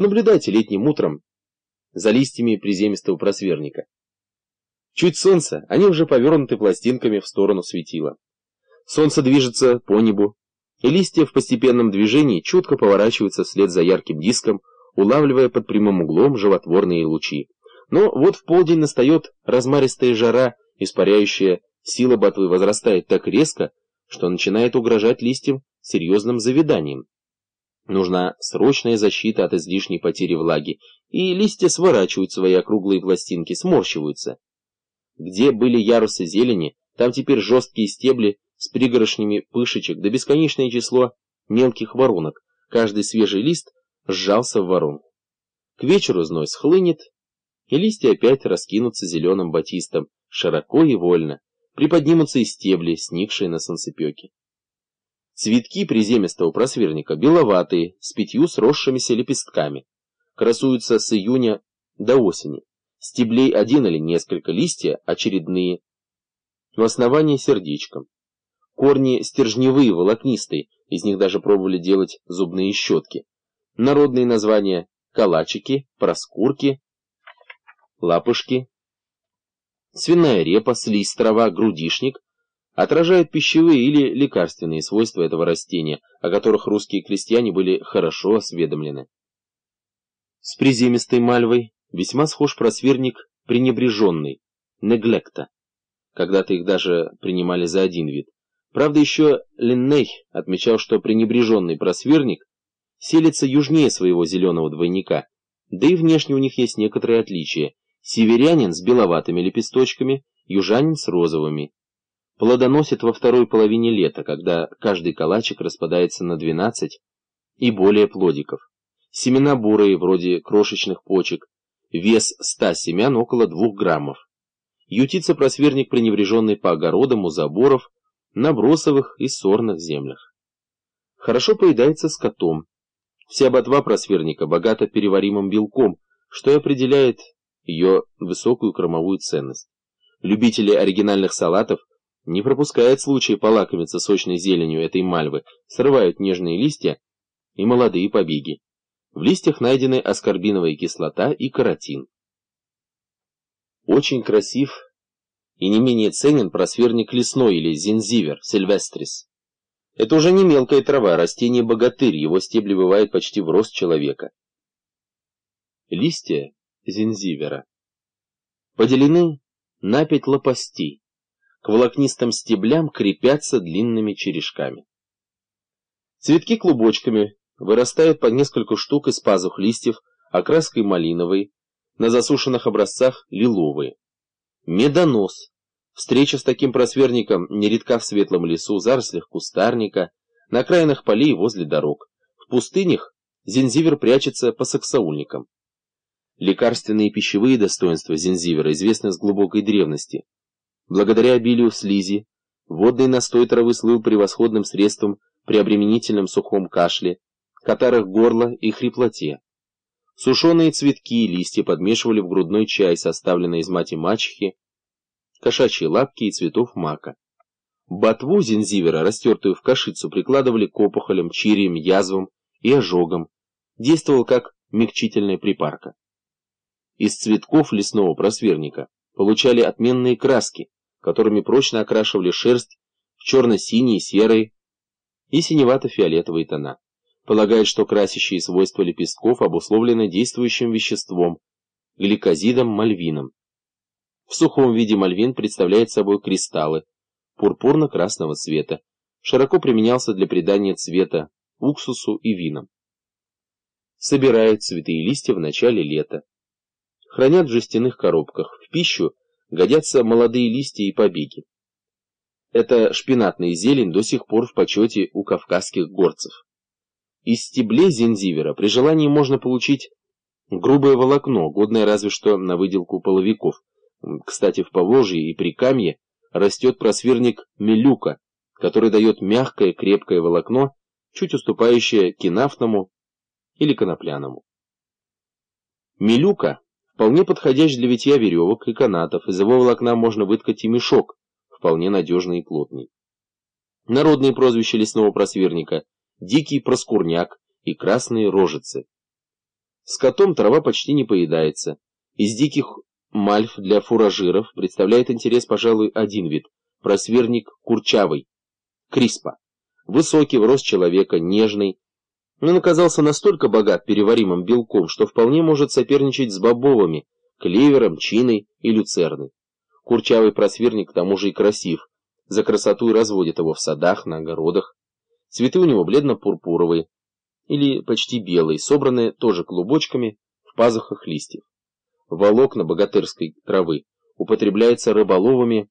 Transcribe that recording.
Наблюдайте летним утром за листьями приземистого просверника. Чуть солнце, они уже повернуты пластинками в сторону светила. Солнце движется по небу, и листья в постепенном движении чутко поворачиваются вслед за ярким диском, улавливая под прямым углом животворные лучи. Но вот в полдень настает размаристая жара, испаряющая сила ботвы возрастает так резко, что начинает угрожать листьям серьезным завиданием. Нужна срочная защита от излишней потери влаги, и листья сворачивают свои округлые пластинки, сморщиваются. Где были ярусы зелени, там теперь жесткие стебли с пригорошнями пышечек, да бесконечное число мелких воронок. Каждый свежий лист сжался в воронку. К вечеру зной схлынет, и листья опять раскинутся зеленым батистом, широко и вольно, приподнимутся и стебли, сникшие на солнцепеке. Цветки приземистого просверника беловатые, с пятью сросшимися лепестками. Красуются с июня до осени. Стеблей один или несколько, листья очередные. В основании сердечком. Корни стержневые, волокнистые, из них даже пробовали делать зубные щетки. Народные названия – калачики, проскурки, лапушки, свиная репа, слизь, трава, грудишник – отражают пищевые или лекарственные свойства этого растения, о которых русские крестьяне были хорошо осведомлены. С приземистой мальвой весьма схож просверник пренебреженный, неглекта. Когда-то их даже принимали за один вид. Правда, еще Линней отмечал, что пренебреженный просверник селится южнее своего зеленого двойника, да и внешне у них есть некоторые отличия. Северянин с беловатыми лепесточками, южанин с розовыми плодоносит во второй половине лета, когда каждый калачик распадается на 12 и более плодиков. Семена бурые, вроде крошечных почек, вес 100 семян около 2 граммов. Ютится просверник, пренебреженный по огородам у заборов, на бросовых и сорных землях. Хорошо поедается скотом. Вся ботва просверника богата переваримым белком, что и определяет ее высокую кормовую ценность. Любители оригинальных салатов не пропускает случая полакомиться сочной зеленью этой мальвы, срывают нежные листья и молодые побеги. В листьях найдены аскорбиновая кислота и каротин. Очень красив и не менее ценен просверник лесной или зензивер, сильвестрис. Это уже не мелкая трава, растение богатырь, его стебли бывают почти в рост человека. Листья зензивера поделены на пять лопастей к волокнистым стеблям крепятся длинными черешками. Цветки клубочками вырастают по несколько штук из пазух листьев, окраской малиновой, на засушенных образцах лиловые. Медонос. Встреча с таким просверником нередка в светлом лесу, зарослях кустарника, на окраинах полей возле дорог. В пустынях зензивер прячется по саксаульникам. Лекарственные и пищевые достоинства зензивера известны с глубокой древности. Благодаря обилию слизи, водный настой травы слыл превосходным средством при обременительном сухом кашле, катарах горла и хриплоте. Сушеные цветки и листья подмешивали в грудной чай, составленный из мати мачехи, кошачьи лапки и цветов мака. Ботву зензивера, растертую в кашицу, прикладывали к опухолям, чириям, язвам и ожогам. Действовал как мягчительная припарка. Из цветков лесного просверника получали отменные краски, которыми прочно окрашивали шерсть в черно-синие, серые и синевато-фиолетовые тона. Полагают, что красящие свойства лепестков обусловлены действующим веществом – гликозидом-мальвином. В сухом виде мальвин представляет собой кристаллы пурпурно-красного цвета, широко применялся для придания цвета уксусу и винам. Собирают цветы и листья в начале лета. Хранят в жестяных коробках. В пищу годятся молодые листья и побеги. Эта шпинатная зелень до сих пор в почете у кавказских горцев. Из стеблей зензивера при желании можно получить грубое волокно, годное разве что на выделку половиков. Кстати, в Поволжье и Прикамье растет просверник мелюка, который дает мягкое крепкое волокно, чуть уступающее кинафному или конопляному. Мелюка вполне подходящий для витья веревок и канатов, из его волокна можно выткать и мешок, вполне надежный и плотный. Народные прозвища лесного просверника – дикий проскурняк и красные рожицы. Скотом трава почти не поедается. Из диких мальв для фуражиров представляет интерес, пожалуй, один вид – просверник курчавый, криспа. Высокий, в рост человека, нежный. Он оказался настолько богат переваримым белком, что вполне может соперничать с бобовыми, клевером, чиной и люцерной. Курчавый просверник к тому же и красив. За красоту и разводит его в садах, на огородах. Цветы у него бледно-пурпуровые или почти белые, собранные тоже клубочками в пазухах листьев. Волокна богатырской травы употребляются рыболовами